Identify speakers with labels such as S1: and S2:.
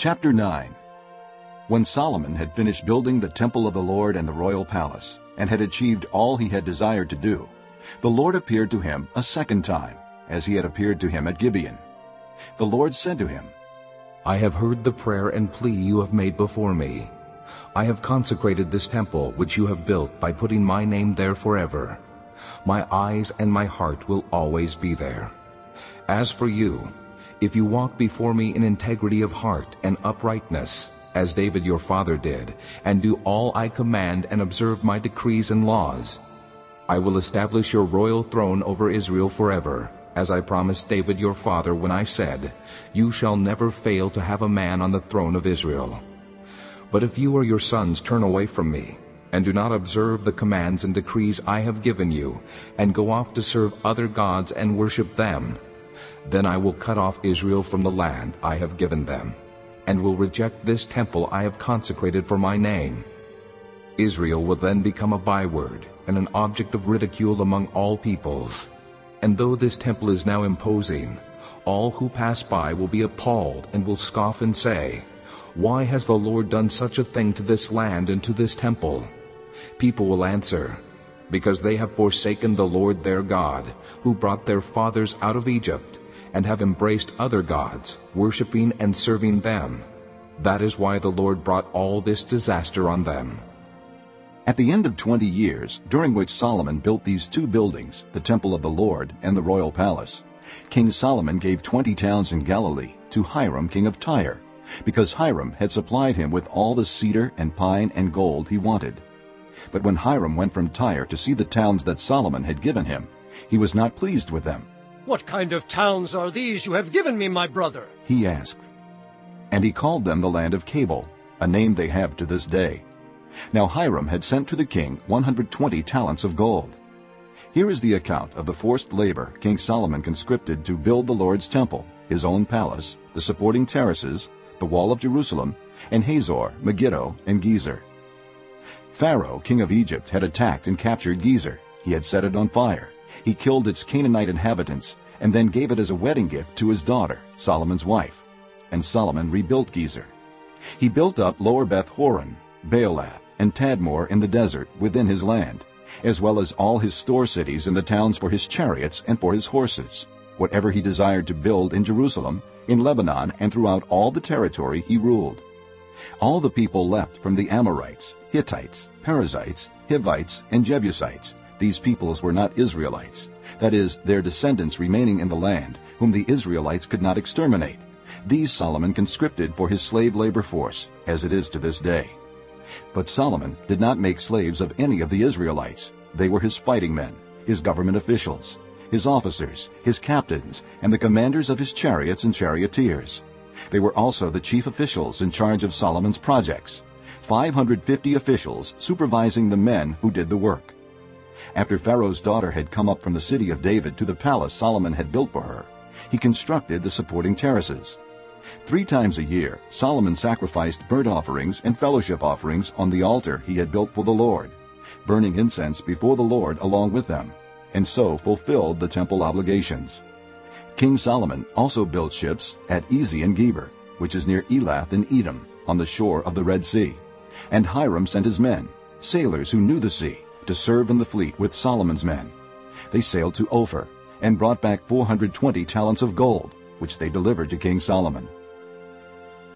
S1: Chapter 9 When Solomon had finished building the temple of the Lord and the royal palace, and had achieved all he had desired to do, the Lord appeared to him a second time, as he had appeared to him at Gibeon. The Lord said to him,
S2: I have heard the prayer and plea you have made before me. I have consecrated this temple which you have built by putting my name there forever. My eyes and my heart will always be there. As for you, if you walk before me in integrity of heart and uprightness, as David your father did, and do all I command and observe my decrees and laws, I will establish your royal throne over Israel forever, as I promised David your father when I said, You shall never fail to have a man on the throne of Israel. But if you or your sons turn away from me, and do not observe the commands and decrees I have given you, and go off to serve other gods and worship them, then I will cut off Israel from the land I have given them, and will reject this temple I have consecrated for my name. Israel will then become a byword and an object of ridicule among all peoples. And though this temple is now imposing, all who pass by will be appalled and will scoff and say, Why has the Lord done such a thing to this land and to this temple? People will answer, Because they have forsaken the Lord their God, who brought their fathers out of Egypt, and have embraced other gods, worshipping and serving them. That is why the Lord brought all this disaster on them.
S1: At the end of twenty years, during which Solomon built these two buildings, the temple of the Lord and the royal palace, King Solomon gave twenty towns in Galilee to Hiram king of Tyre, because Hiram had supplied him with all the cedar and pine and gold he wanted. But when Hiram went from Tyre to see the towns that Solomon had given him, he was not pleased with them.
S3: What kind of towns are these you have given me, my brother?
S1: He asked. And he called them the land of Cabul, a name they have to this day. Now Hiram had sent to the king 120 talents of gold. Here is the account of the forced labor King Solomon conscripted to build the Lord's temple, his own palace, the supporting terraces, the wall of Jerusalem, and Hazor, Megiddo, and Gezer. Pharaoh, king of Egypt, had attacked and captured Gezer. He had set it on fire. He killed its Canaanite inhabitants and then gave it as a wedding gift to his daughter, Solomon's wife. And Solomon rebuilt Gezer. He built up Lower Beth Horon, Baalath, and Tadmor in the desert within his land, as well as all his store cities and the towns for his chariots and for his horses, whatever he desired to build in Jerusalem, in Lebanon, and throughout all the territory he ruled. All the people left from the Amorites, Hittites, Perizzites, Hivites, and Jebusites, these peoples were not Israelites, that is, their descendants remaining in the land, whom the Israelites could not exterminate. These Solomon conscripted for his slave labor force, as it is to this day. But Solomon did not make slaves of any of the Israelites. They were his fighting men, his government officials, his officers, his captains, and the commanders of his chariots and charioteers. They were also the chief officials in charge of Solomon's projects, 550 officials supervising the men who did the work. After Pharaoh's daughter had come up from the city of David to the palace Solomon had built for her, he constructed the supporting terraces. Three times a year, Solomon sacrificed burnt offerings and fellowship offerings on the altar he had built for the Lord, burning incense before the Lord along with them, and so fulfilled the temple obligations. King Solomon also built ships at Ezion-Geber, which is near Elath in Edom, on the shore of the Red Sea. And Hiram sent his men, sailors who knew the sea, to serve in the fleet with Solomon's men. They sailed to Ophir and brought back 420 talents of gold, which they delivered to King Solomon.